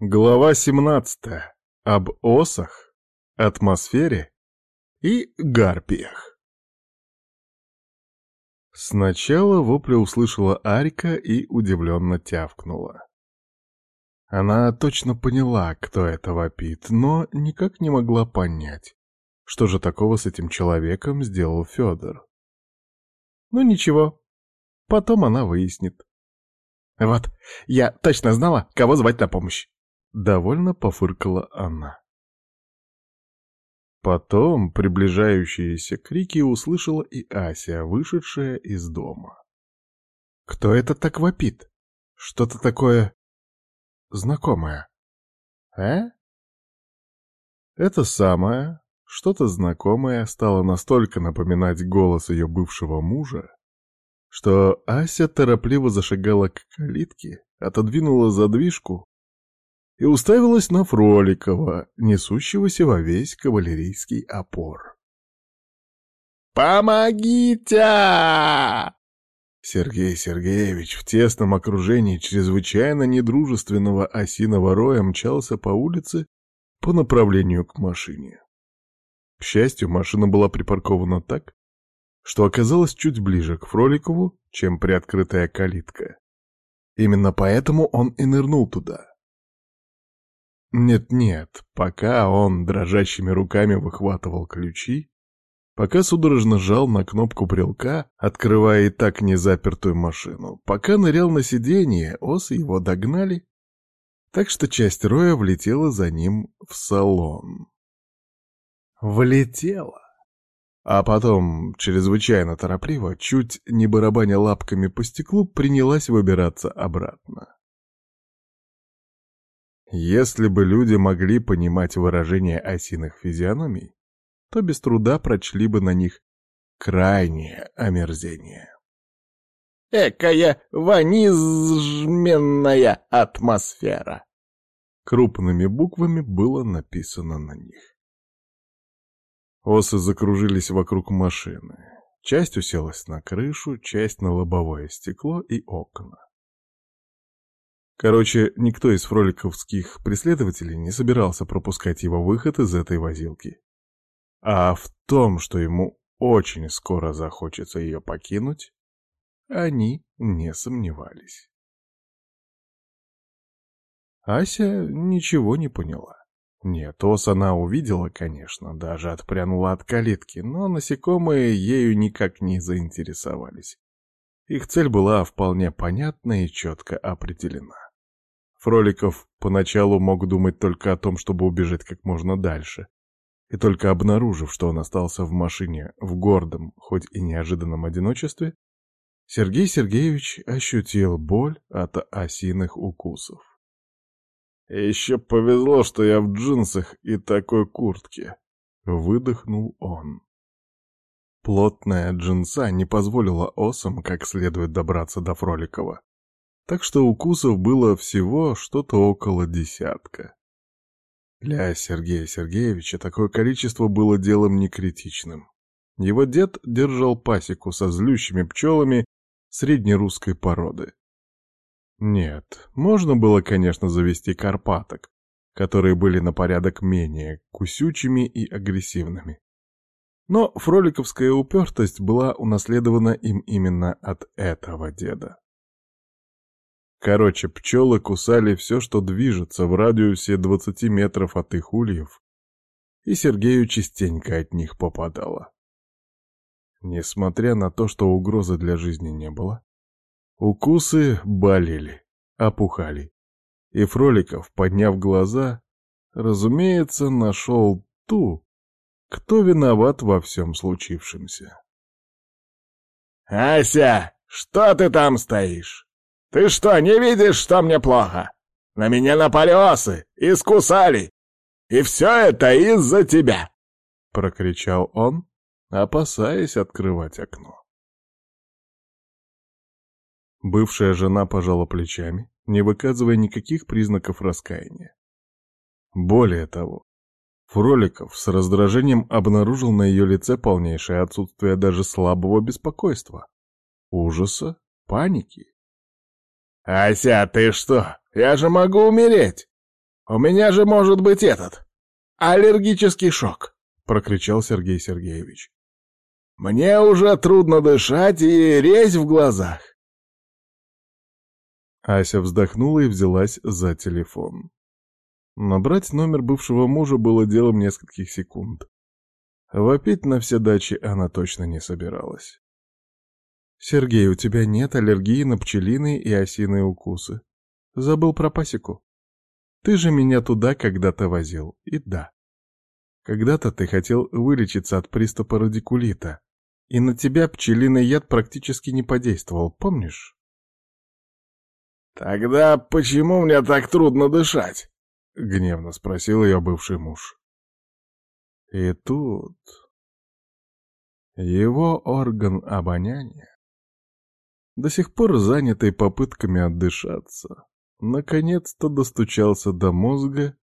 Глава 17. Об осах, атмосфере и гарпиях. Сначала вопля услышала Арика и удивленно тявкнула. Она точно поняла, кто это вопит, но никак не могла понять, что же такого с этим человеком сделал Федор. Ну ничего, потом она выяснит. Вот, я точно знала, кого звать на помощь. Довольно пофыркала она. Потом приближающиеся крики услышала и Ася, вышедшая из дома. Кто это так вопит? Что-то такое знакомое. Э? Это самое, что-то знакомое стало настолько напоминать голос ее бывшего мужа, что Ася торопливо зашагала к калитке, отодвинула задвижку и уставилась на Фроликова, несущегося во весь кавалерийский опор. «Помогите!» Сергей Сергеевич в тесном окружении чрезвычайно недружественного осиного роя мчался по улице по направлению к машине. К счастью, машина была припаркована так, что оказалась чуть ближе к Фроликову, чем приоткрытая калитка. Именно поэтому он и нырнул туда. Нет-нет, пока он дрожащими руками выхватывал ключи, пока судорожно жал на кнопку брелка, открывая и так незапертую машину, пока нырял на сиденье, осы его догнали, так что часть роя влетела за ним в салон. Влетела. А потом, чрезвычайно торопливо, чуть не барабаня лапками по стеклу, принялась выбираться обратно. Если бы люди могли понимать выражение осиных физиономий, то без труда прочли бы на них крайнее омерзение. «Экая ванизменная атмосфера!» Крупными буквами было написано на них. Осы закружились вокруг машины. Часть уселась на крышу, часть на лобовое стекло и окна. Короче, никто из фроликовских преследователей не собирался пропускать его выход из этой возилки. А в том, что ему очень скоро захочется ее покинуть, они не сомневались. Ася ничего не поняла. Нет, ос она увидела, конечно, даже отпрянула от калитки, но насекомые ею никак не заинтересовались. Их цель была вполне понятна и четко определена. Фроликов поначалу мог думать только о том, чтобы убежать как можно дальше. И только обнаружив, что он остался в машине в гордом, хоть и неожиданном одиночестве, Сергей Сергеевич ощутил боль от осиных укусов. «Еще повезло, что я в джинсах и такой куртке», — выдохнул он. Плотная джинса не позволила осам как следует добраться до Фроликова так что укусов было всего что-то около десятка. Для Сергея Сергеевича такое количество было делом некритичным. Его дед держал пасеку со злющими пчелами среднерусской породы. Нет, можно было, конечно, завести карпаток, которые были на порядок менее кусючими и агрессивными. Но фроликовская упертость была унаследована им именно от этого деда. Короче, пчелы кусали все, что движется в радиусе 20 метров от их ульев, и Сергею частенько от них попадало. Несмотря на то, что угрозы для жизни не было, укусы болели, опухали, и Фроликов, подняв глаза, разумеется, нашел ту, кто виноват во всем случившемся. «Ася, что ты там стоишь?» Ты что, не видишь, что мне плохо? На меня напали осы, искусали. И все это из-за тебя!» Прокричал он, опасаясь открывать окно. Бывшая жена пожала плечами, не выказывая никаких признаков раскаяния. Более того, Фроликов с раздражением обнаружил на ее лице полнейшее отсутствие даже слабого беспокойства, ужаса, паники. «Ася, ты что? Я же могу умереть!» У меня же может быть этот... аллергический шок!» — прокричал Сергей Сергеевич. «Мне уже трудно дышать и резь в глазах!» Ася вздохнула и взялась за телефон. Набрать номер бывшего мужа было делом нескольких секунд. Вопить на все дачи она точно не собиралась. «Сергей, у тебя нет аллергии на пчелиные и осиные укусы. Забыл про пасеку? Ты же меня туда когда-то возил, и да. Когда-то ты хотел вылечиться от приступа радикулита, и на тебя пчелиный яд практически не подействовал, помнишь?» «Тогда почему мне так трудно дышать?» — гневно спросил ее бывший муж. И тут... Его орган обоняния, до сих пор занятый попытками отдышаться, наконец-то достучался до мозга,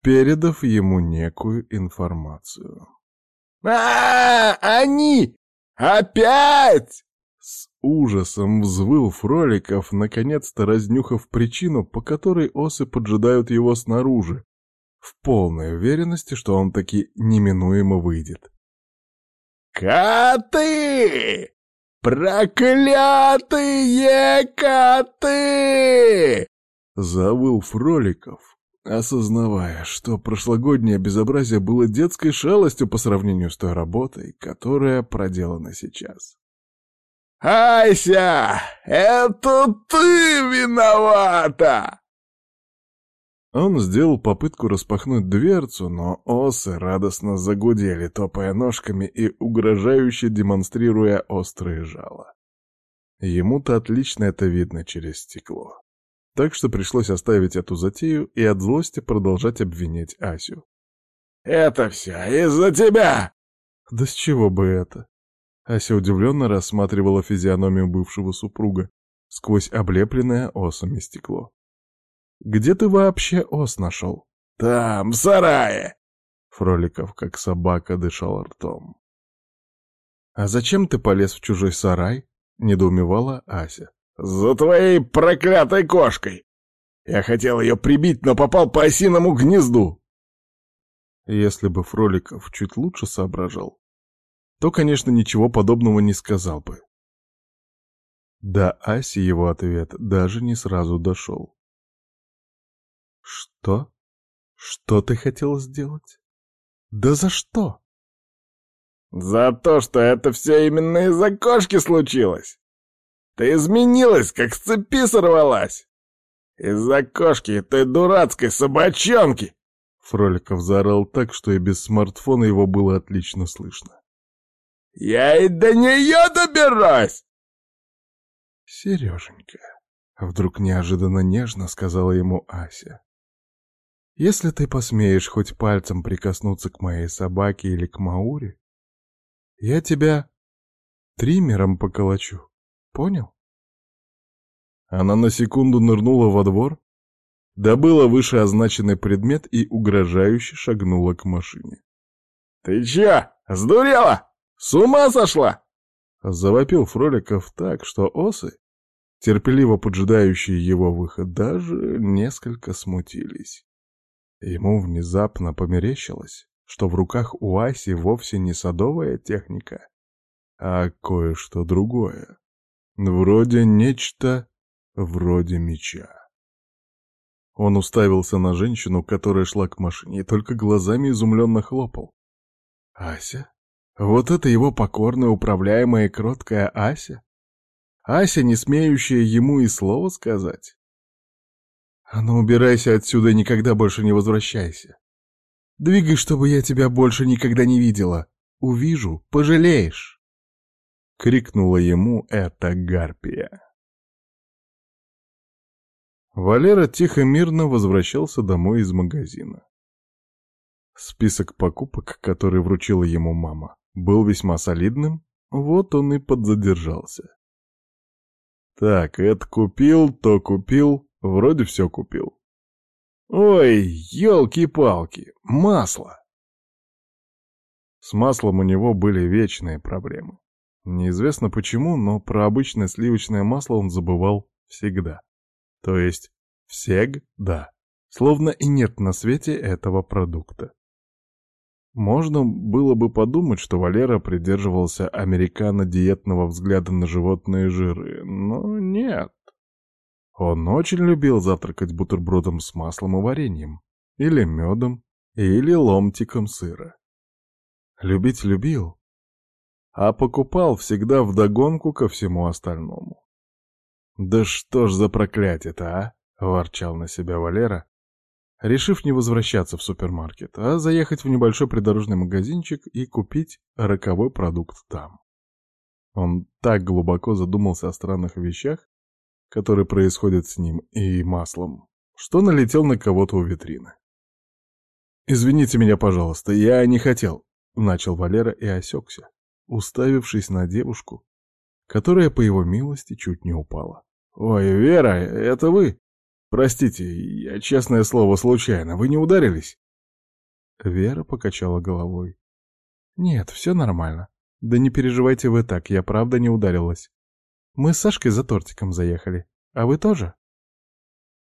передав ему некую информацию. а, -а, -а Они! Опять!» С ужасом взвыл Фроликов, наконец-то разнюхав причину, по которой осы поджидают его снаружи, в полной уверенности, что он таки неминуемо выйдет. «Коты! Проклятые коты!» Завыл Фроликов, осознавая, что прошлогоднее безобразие было детской шалостью по сравнению с той работой, которая проделана сейчас. «Ася, это ты виновата!» Он сделал попытку распахнуть дверцу, но осы радостно загудели, топая ножками и угрожающе демонстрируя острые жало. Ему-то отлично это видно через стекло. Так что пришлось оставить эту затею и от злости продолжать обвинять Асю. «Это все из-за тебя!» «Да с чего бы это?» Ася удивленно рассматривала физиономию бывшего супруга сквозь облепленное осами стекло. Где ты вообще ос нашел? Там, в сарае. Фроликов, как собака, дышал ртом. А зачем ты полез в чужой сарай? Недоумевала Ася. За твоей проклятой кошкой. Я хотел ее прибить, но попал по осиному гнезду. Если бы Фроликов чуть лучше соображал, то, конечно, ничего подобного не сказал бы. До Аси его ответ даже не сразу дошел. Что? Что ты хотел сделать? Да за что? За то, что это все именно из-за кошки случилось. Ты изменилась, как с цепи сорвалась. Из-за кошки той дурацкой собачонки. Фроликов заорал так, что и без смартфона его было отлично слышно. «Я и до нее доберусь!» «Сереженька», — вдруг неожиданно нежно сказала ему Ася, если ты посмеешь хоть пальцем прикоснуться к моей собаке или к Мауре, я тебя триммером поколочу. Понял? Она на секунду нырнула во двор, добыла вышеозначенный предмет и угрожающе шагнула к машине. «Ты чё, сдурела? С ума сошла?» Завопил Фроликов так, что осы, терпеливо поджидающие его выход, даже несколько смутились. Ему внезапно померещилось, что в руках у Аси вовсе не садовая техника, а кое-что другое. Вроде нечто вроде меча. Он уставился на женщину, которая шла к машине, и только глазами изумленно хлопал. «Ася? Вот это его покорная, управляемая и кроткая Ася? Ася, не смеющая ему и слова сказать?» А ну убирайся отсюда и никогда больше не возвращайся. Двигай, чтобы я тебя больше никогда не видела. Увижу, пожалеешь. Крикнула ему эта гарпия. Валера тихо-мирно возвращался домой из магазина. Список покупок, который вручила ему мама, был весьма солидным, вот он и подзадержался. Так, это купил, то купил, Вроде все купил. Ой, елки-палки, масло! С маслом у него были вечные проблемы. Неизвестно почему, но про обычное сливочное масло он забывал всегда. То есть всегда. Словно и нет на свете этого продукта. Можно было бы подумать, что Валера придерживался американо-диетного взгляда на животные жиры, но нет. Он очень любил завтракать бутербродом с маслом и вареньем, или медом, или ломтиком сыра. Любить любил, а покупал всегда вдогонку ко всему остальному. «Да что ж за проклятие-то, а?» — ворчал на себя Валера, решив не возвращаться в супермаркет, а заехать в небольшой придорожный магазинчик и купить роковой продукт там. Он так глубоко задумался о странных вещах, которые происходят с ним и маслом, что налетел на кого-то у витрины. «Извините меня, пожалуйста, я не хотел», — начал Валера и осекся, уставившись на девушку, которая, по его милости, чуть не упала. «Ой, Вера, это вы?» «Простите, я, честное слово, случайно. Вы не ударились?» Вера покачала головой. «Нет, все нормально. Да не переживайте вы так, я правда не ударилась. Мы с Сашкой за тортиком заехали. А вы тоже?»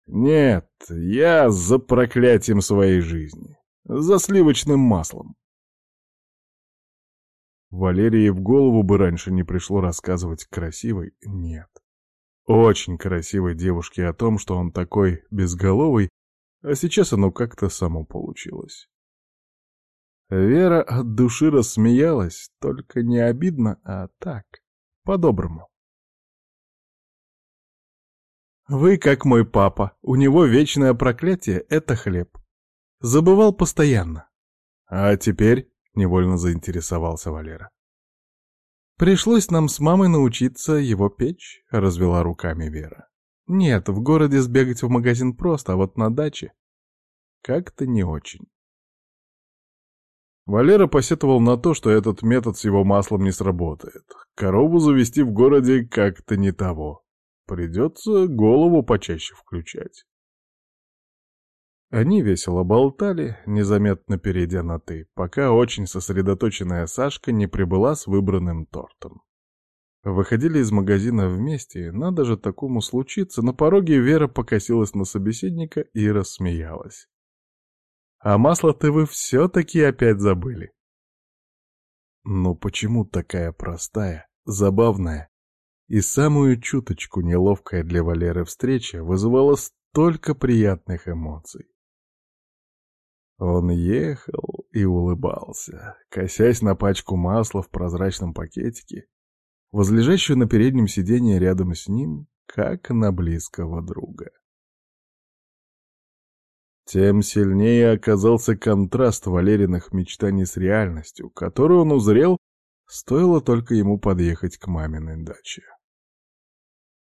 «Нет, я за проклятием своей жизни. За сливочным маслом». Валерии в голову бы раньше не пришло рассказывать красивой «нет» очень красивой девушке о том, что он такой безголовый, а сейчас оно как-то само получилось. Вера от души рассмеялась, только не обидно, а так, по-доброму. «Вы как мой папа, у него вечное проклятие — это хлеб. Забывал постоянно. А теперь...» — невольно заинтересовался Валера. Пришлось нам с мамой научиться его печь, развела руками Вера. Нет, в городе сбегать в магазин просто, а вот на даче как-то не очень. Валера посетовал на то, что этот метод с его маслом не сработает. Корову завести в городе как-то не того. Придется голову почаще включать. Они весело болтали, незаметно перейдя на «ты», пока очень сосредоточенная Сашка не прибыла с выбранным тортом. Выходили из магазина вместе, надо же такому случиться, на пороге Вера покосилась на собеседника и рассмеялась. «А масло-то вы все-таки опять забыли!» Но почему такая простая, забавная и самую чуточку неловкая для Валеры встреча вызывала столько приятных эмоций? Он ехал и улыбался, косясь на пачку масла в прозрачном пакетике, возлежащую на переднем сиденье рядом с ним, как на близкого друга. Тем сильнее оказался контраст Валериных мечтаний с реальностью, которую он узрел, стоило только ему подъехать к маминой даче.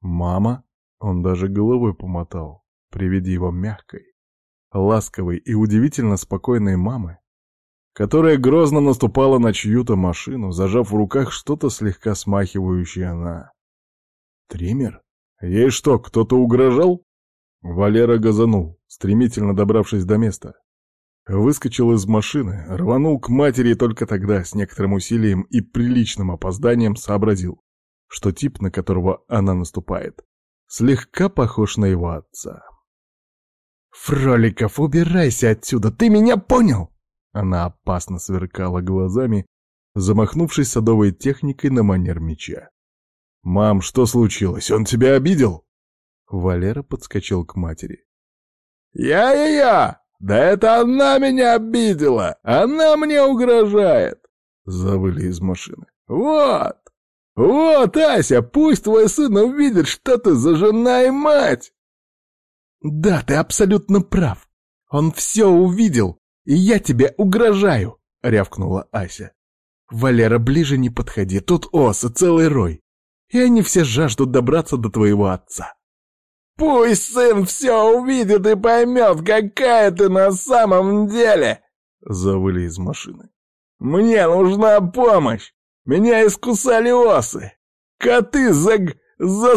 «Мама?» — он даже головой помотал, при виде его мягкой, ласковой и удивительно спокойной мамы, которая грозно наступала на чью-то машину, зажав в руках что-то слегка смахивающее на... Триммер? Ей что, кто-то угрожал? Валера газанул, стремительно добравшись до места. Выскочил из машины, рванул к матери и только тогда, с некоторым усилием и приличным опозданием, сообразил, что тип, на которого она наступает, слегка похож на его отца. «Фроликов, убирайся отсюда, ты меня понял?» Она опасно сверкала глазами, замахнувшись садовой техникой на манер меча. «Мам, что случилось? Он тебя обидел?» Валера подскочил к матери. «Я-я-я! Да это она меня обидела! Она мне угрожает!» Завыли из машины. «Вот! Вот, Ася, пусть твой сын увидит, что ты за жена и мать!» «Да, ты абсолютно прав. Он все увидел, и я тебе угрожаю!» — рявкнула Ася. «Валера, ближе не подходи, тут осы, целый рой, и они все жаждут добраться до твоего отца». «Пусть сын все увидит и поймет, какая ты на самом деле!» — завыли из машины. «Мне нужна помощь! Меня искусали осы! Коты за... за...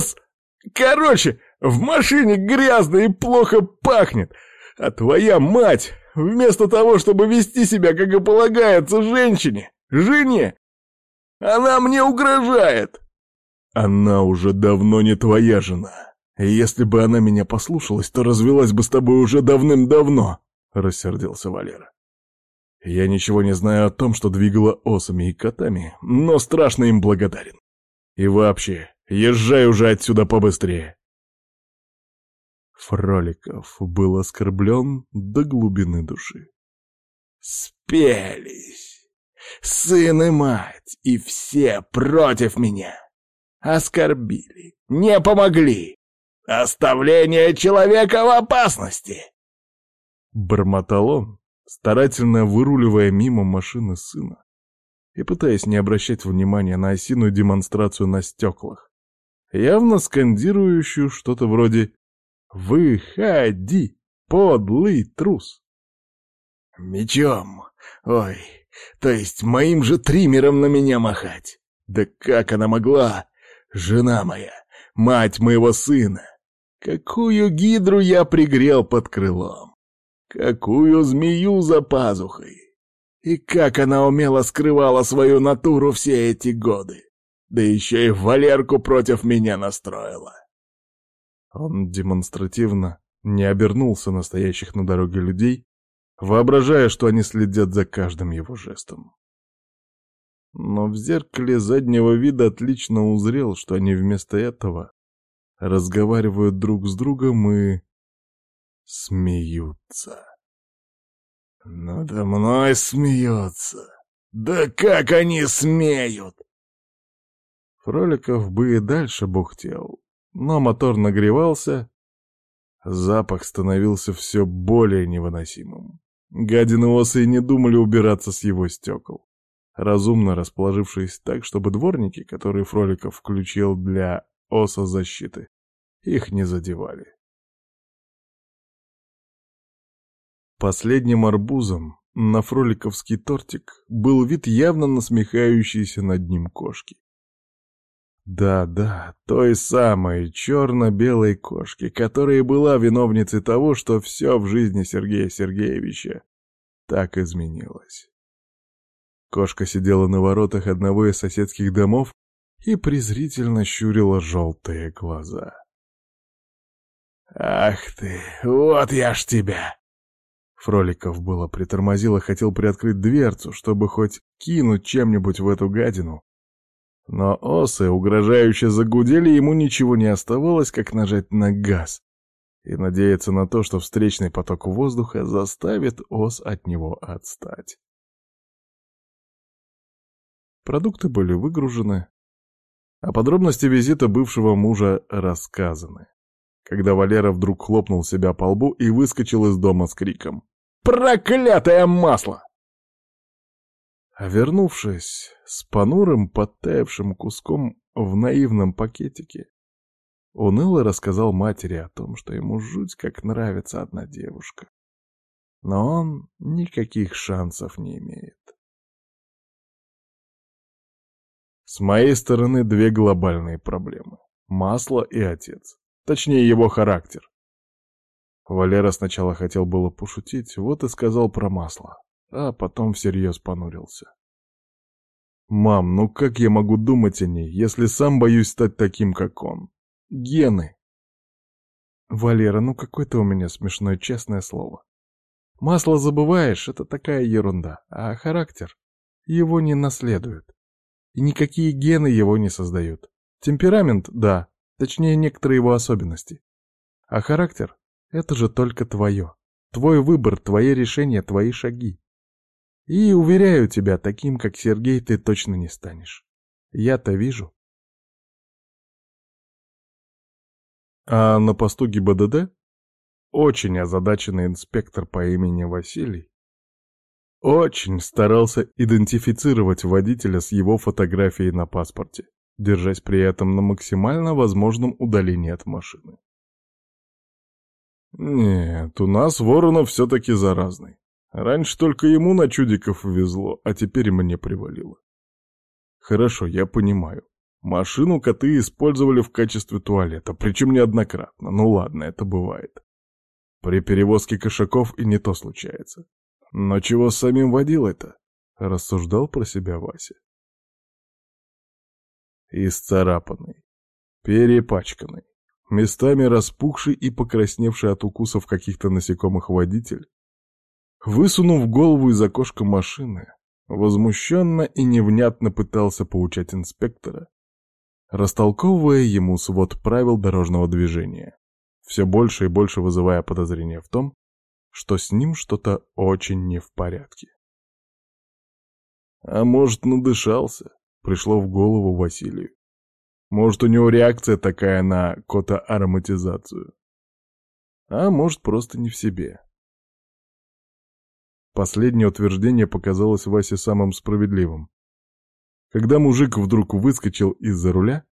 Короче, в машине грязно и плохо пахнет, а твоя мать, вместо того, чтобы вести себя, как и полагается женщине, жене, она мне угрожает. Она уже давно не твоя жена. Если бы она меня послушалась, то развелась бы с тобой уже давным-давно, — рассердился Валера. Я ничего не знаю о том, что двигало осами и котами, но страшно им благодарен. И вообще, езжай уже отсюда побыстрее. Фроликов был оскорблен до глубины души. Спелись! Сын и мать, и все против меня. Оскорбили, не помогли. Оставление человека в опасности. Бормотал он, старательно выруливая мимо машины сына и пытаясь не обращать внимания на осиную демонстрацию на стеклах, явно скандирующую что-то вроде «Выходи, подлый трус!» «Мечом! Ой, то есть моим же триммером на меня махать! Да как она могла? Жена моя, мать моего сына! Какую гидру я пригрел под крылом! Какую змею за пазухой! И как она умело скрывала свою натуру все эти годы! Да еще и Валерку против меня настроила!» Он демонстративно не обернулся настоящих на дороге людей, воображая, что они следят за каждым его жестом. Но в зеркале заднего вида отлично узрел, что они вместо этого разговаривают друг с другом и смеются. «Надо мной смеются! Да как они смеют!» Фроликов бы и дальше бухтел, но мотор нагревался, запах становился все более невыносимым. Гадины осы не думали убираться с его стекол, разумно расположившись так, чтобы дворники, которые Фроликов включил для оса защиты, их не задевали. Последним арбузом на фроликовский тортик был вид явно насмехающейся над ним кошки. Да-да, той самой черно-белой кошки, которая была виновницей того, что все в жизни Сергея Сергеевича так изменилось. Кошка сидела на воротах одного из соседских домов и презрительно щурила желтые глаза. «Ах ты, вот я ж тебя!» Фроликов было притормозил и хотел приоткрыть дверцу, чтобы хоть кинуть чем-нибудь в эту гадину, но осы угрожающе загудели, ему ничего не оставалось, как нажать на газ и надеяться на то, что встречный поток воздуха заставит ос от него отстать. Продукты были выгружены, а подробности визита бывшего мужа рассказаны, когда Валера вдруг хлопнул себя по лбу и выскочил из дома с криком «Проклятое масло!» А вернувшись с понурым подтаявшим куском в наивном пакетике, уныло рассказал матери о том, что ему жуть как нравится одна девушка. Но он никаких шансов не имеет. С моей стороны две глобальные проблемы. Масло и отец. Точнее, его характер. Валера сначала хотел было пошутить, вот и сказал про масло а потом всерьез понурился. «Мам, ну как я могу думать о ней, если сам боюсь стать таким, как он? Гены!» «Валера, ну какой ты у меня смешной, честное слово. Масло забываешь — это такая ерунда, а характер его не наследует. И никакие гены его не создают. Темперамент — да, точнее некоторые его особенности. А характер — это же только твое. Твой выбор, твои решения, твои шаги. И, уверяю тебя, таким, как Сергей, ты точно не станешь. Я-то вижу. А на посту ГИБДД очень озадаченный инспектор по имени Василий очень старался идентифицировать водителя с его фотографией на паспорте, держась при этом на максимально возможном удалении от машины. Нет, у нас Воронов все-таки заразный. Раньше только ему на чудиков везло, а теперь мне привалило. Хорошо, я понимаю. Машину коты использовали в качестве туалета, причем неоднократно. Ну ладно, это бывает. При перевозке кошаков и не то случается. Но чего с самим водилой-то? Рассуждал про себя Вася. Исцарапанный, перепачканный, местами распухший и покрасневший от укусов каких-то насекомых водитель, высунув голову из окошка машины, возмущенно и невнятно пытался поучать инспектора, растолковывая ему свод правил дорожного движения, все больше и больше вызывая подозрения в том, что с ним что-то очень не в порядке. А может, надышался? Пришло в голову Василию. Может, у него реакция такая на котоароматизацию. А может, просто не в себе. Последнее утверждение показалось Васе самым справедливым. Когда мужик вдруг выскочил из-за руля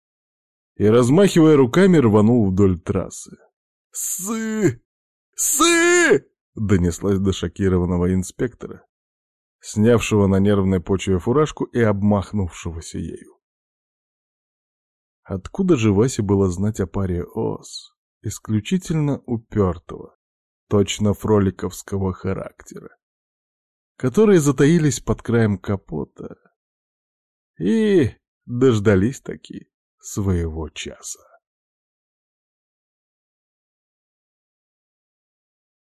и, размахивая руками, рванул вдоль трассы. «Сы! Сы!» — донеслась до шокированного инспектора, снявшего на нервной почве фуражку и обмахнувшегося ею. Откуда же Васе было знать о паре ос, исключительно упертого, точно фроликовского характера, которые затаились под краем капота и дождались таки своего часа?